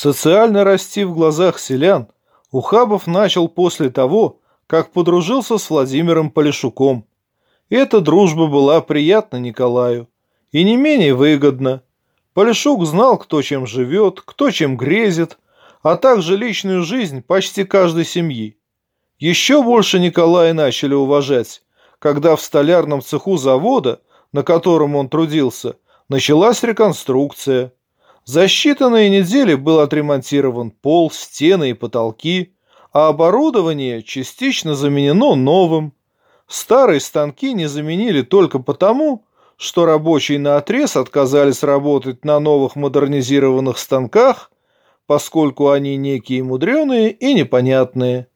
Социально расти в глазах селян Ухабов начал после того, как подружился с Владимиром Полишуком. Эта дружба была приятна Николаю и не менее выгодна. Полишук знал, кто чем живет, кто чем грезит, а также личную жизнь почти каждой семьи. Еще больше Николая начали уважать, когда в столярном цеху завода, на котором он трудился, началась реконструкция. За считанные недели был отремонтирован пол, стены и потолки, а оборудование частично заменено новым. Старые станки не заменили только потому, что рабочие наотрез отказались работать на новых модернизированных станках, поскольку они некие мудреные и непонятные.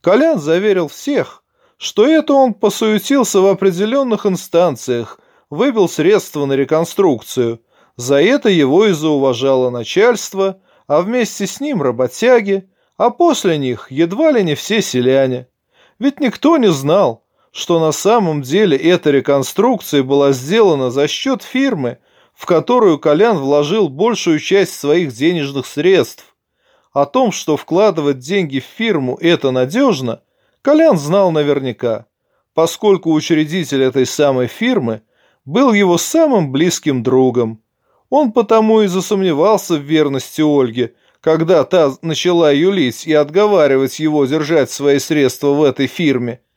Колян заверил всех, что это он посуетился в определенных инстанциях, выбил средства на реконструкцию. За это его и зауважало начальство, а вместе с ним работяги, а после них едва ли не все селяне. Ведь никто не знал, что на самом деле эта реконструкция была сделана за счет фирмы, в которую Колян вложил большую часть своих денежных средств. О том, что вкладывать деньги в фирму это надежно, Колян знал наверняка, поскольку учредитель этой самой фирмы был его самым близким другом. Он потому и засомневался в верности Ольги, когда та начала юлить и отговаривать его держать свои средства в этой фирме –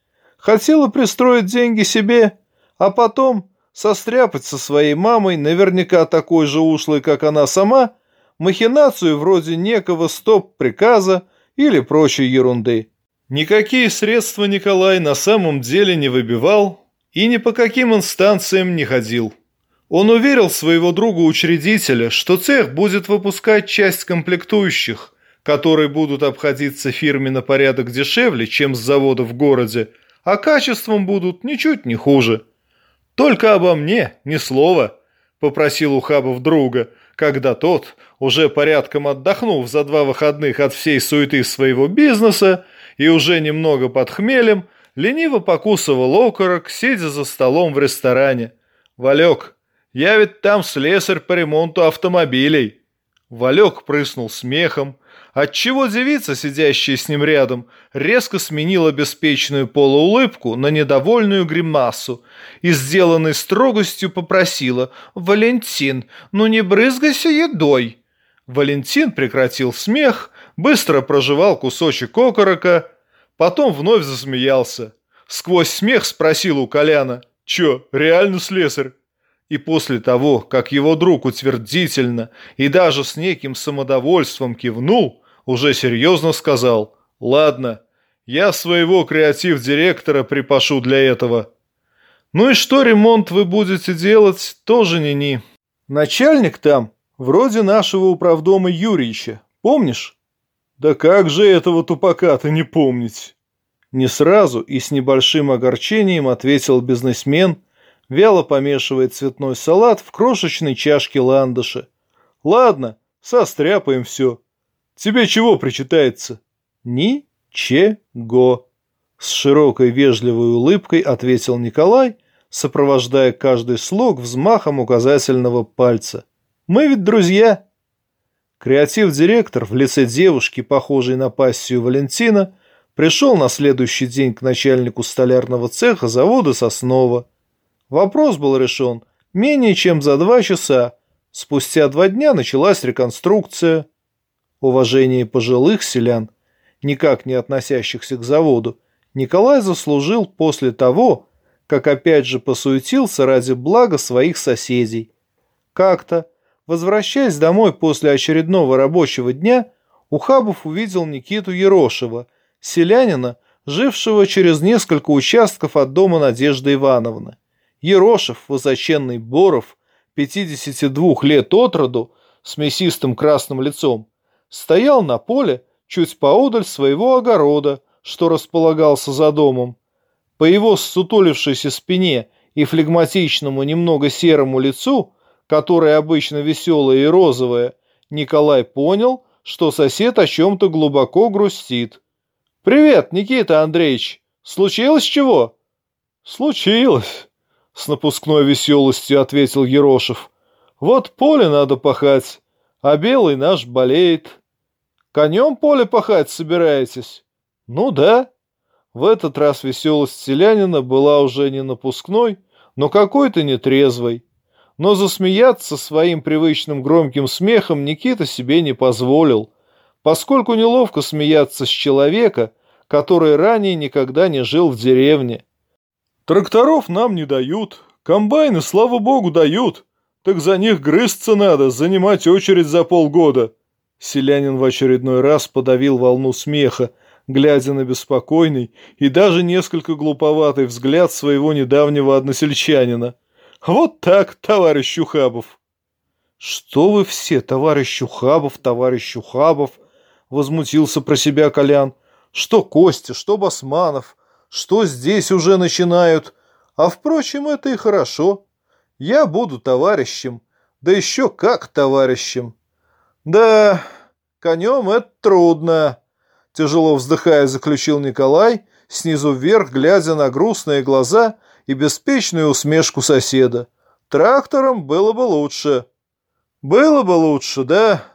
Хотела пристроить деньги себе, а потом состряпать со своей мамой, наверняка такой же ушлой, как она сама, махинацию вроде некого стоп-приказа или прочей ерунды. Никакие средства Николай на самом деле не выбивал и ни по каким инстанциям не ходил. Он уверил своего друга-учредителя, что цех будет выпускать часть комплектующих, которые будут обходиться фирме на порядок дешевле, чем с завода в городе, а качеством будут ничуть не хуже. Только обо мне ни слова, попросил Ухабов друга, когда тот, уже порядком отдохнув за два выходных от всей суеты своего бизнеса и уже немного под хмелем, лениво покусывал окорок, сидя за столом в ресторане. «Валек, я ведь там слесарь по ремонту автомобилей». Валек прыснул смехом, отчего девица, сидящая с ним рядом, резко сменила беспечную полуулыбку на недовольную гримасу и, сделанной строгостью, попросила «Валентин, ну не брызгайся едой!» Валентин прекратил смех, быстро прожевал кусочек окорока, потом вновь засмеялся. Сквозь смех спросил у Коляна «Чё, реально слесарь?» И после того, как его друг утвердительно и даже с неким самодовольством кивнул, уже серьезно сказал «Ладно, я своего креатив-директора припашу для этого». Ну и что ремонт вы будете делать, тоже не-ни. Начальник там, вроде нашего управдома Юрьевича, помнишь? Да как же этого тупака-то не помнить? Не сразу и с небольшим огорчением ответил бизнесмен, вяло помешивая цветной салат в крошечной чашке ландыша. Ладно, состряпаем все. Тебе чего причитается? Ничего. С широкой вежливой улыбкой ответил Николай, сопровождая каждый слог взмахом указательного пальца. Мы ведь друзья. Креатив-директор в лице девушки, похожей на пассию Валентина, пришел на следующий день к начальнику столярного цеха завода Соснова. Вопрос был решен менее чем за два часа. Спустя два дня началась реконструкция уважение пожилых селян, никак не относящихся к заводу, Николай заслужил после того, как опять же посуетился ради блага своих соседей. Как-то, возвращаясь домой после очередного рабочего дня, Ухабов увидел Никиту Ерошева, селянина, жившего через несколько участков от дома Надежды Ивановны. Ерошев, высоченный Боров, 52 лет от роду, с мясистым красным лицом, стоял на поле чуть поодаль своего огорода, что располагался за домом. По его ссутулившейся спине и флегматичному немного серому лицу, которое обычно веселое и розовое, Николай понял, что сосед о чем-то глубоко грустит. «Привет, Никита Андреевич! Случилось чего?» «Случилось!» — с напускной веселостью ответил Ерошев. «Вот поле надо пахать, а белый наш болеет. Конем поле пахать собираетесь? Ну да. В этот раз веселость селянина была уже не напускной, но какой-то нетрезвой. Но засмеяться своим привычным громким смехом Никита себе не позволил, поскольку неловко смеяться с человека, который ранее никогда не жил в деревне. «Тракторов нам не дают, комбайны, слава богу, дают, так за них грызться надо, занимать очередь за полгода». Селянин в очередной раз подавил волну смеха, глядя на беспокойный и даже несколько глуповатый взгляд своего недавнего односельчанина. «Вот так, товарищ Ухабов!» «Что вы все, товарищ Ухабов, товарищ Ухабов!» — возмутился про себя Колян. «Что Костя, что Басманов, что здесь уже начинают. А, впрочем, это и хорошо. Я буду товарищем, да еще как товарищем. Да, конем это трудно». Тяжело вздыхая, заключил Николай, снизу вверх, глядя на грустные глаза и беспечную усмешку соседа. Трактором было бы лучше. Было бы лучше, да?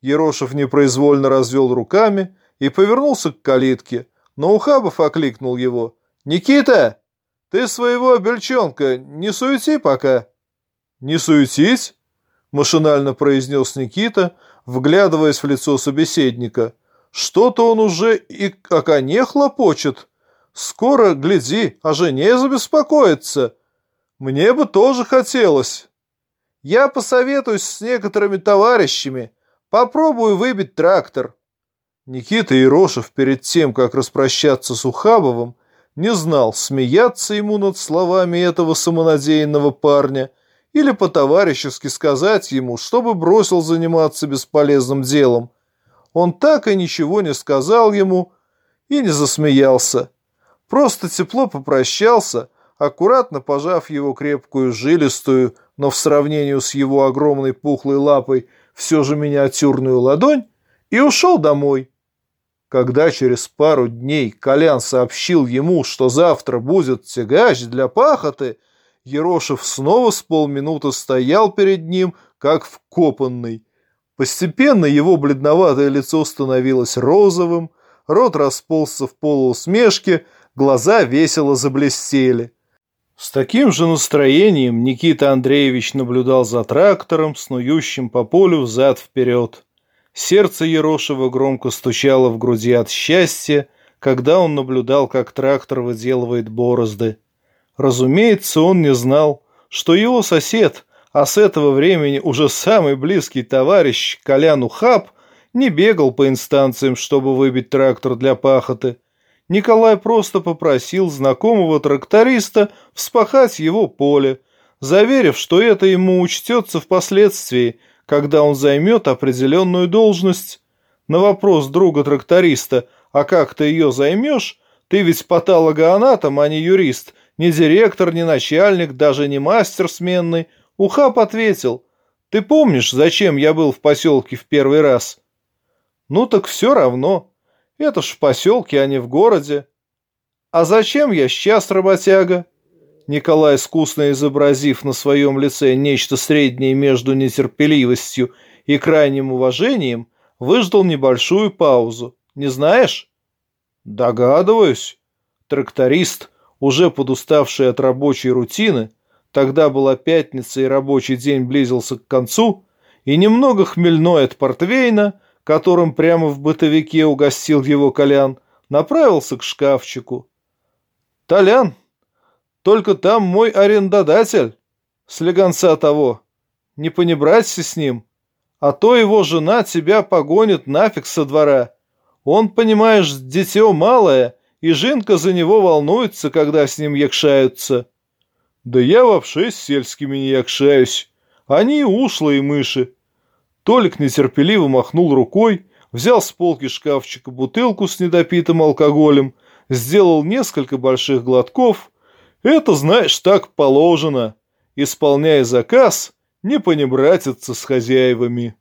Ерошев непроизвольно развел руками и повернулся к калитке, но Ухабов окликнул его. «Никита, ты своего бельчонка не суети пока». «Не суетись?» – машинально произнес Никита, вглядываясь в лицо собеседника – что-то он уже и о коне хлопочет. Скоро, гляди, о жене забеспокоится. Мне бы тоже хотелось. Я посоветуюсь с некоторыми товарищами. Попробую выбить трактор. Никита Ерошев перед тем, как распрощаться с Ухабовым, не знал, смеяться ему над словами этого самонадеянного парня или по-товарищески сказать ему, чтобы бросил заниматься бесполезным делом. Он так и ничего не сказал ему и не засмеялся. Просто тепло попрощался, аккуратно пожав его крепкую жилистую, но в сравнении с его огромной пухлой лапой все же миниатюрную ладонь, и ушел домой. Когда через пару дней Колян сообщил ему, что завтра будет тягач для пахоты, Ерошев снова с полминуты стоял перед ним, как вкопанный. Постепенно его бледноватое лицо становилось розовым, рот расползся в полуусмешке, глаза весело заблестели. С таким же настроением Никита Андреевич наблюдал за трактором, снующим по полю взад-вперед. Сердце Ерошева громко стучало в груди от счастья, когда он наблюдал, как трактор выделывает борозды. Разумеется, он не знал, что его сосед, а с этого времени уже самый близкий товарищ Колян Ухаб не бегал по инстанциям, чтобы выбить трактор для пахоты. Николай просто попросил знакомого тракториста вспахать его поле, заверив, что это ему учтется впоследствии, когда он займет определенную должность. На вопрос друга тракториста «А как ты ее займешь? Ты ведь патологоанатом, а не юрист, не директор, не начальник, даже не мастер сменный», Ухаб ответил, «Ты помнишь, зачем я был в поселке в первый раз?» «Ну так все равно. Это ж в поселке, а не в городе». «А зачем я сейчас, работяга?» Николай, искусно изобразив на своем лице нечто среднее между нетерпеливостью и крайним уважением, выждал небольшую паузу. «Не знаешь?» «Догадываюсь». Тракторист, уже подуставший от рабочей рутины, Тогда была пятница, и рабочий день близился к концу, и немного хмельной от портвейна, которым прямо в бытовике угостил его Колян, направился к шкафчику. «Толян, только там мой арендодатель, слегонца того, не понебраться с ним, а то его жена тебя погонит нафиг со двора. Он, понимаешь, дитё малое, и Жинка за него волнуется, когда с ним якшаются». Да я вообще с сельскими не якшаюсь. Они ушлые мыши. Толик нетерпеливо махнул рукой, взял с полки шкафчика бутылку с недопитым алкоголем, сделал несколько больших глотков. Это, знаешь, так положено. Исполняя заказ, не понебратиться с хозяевами.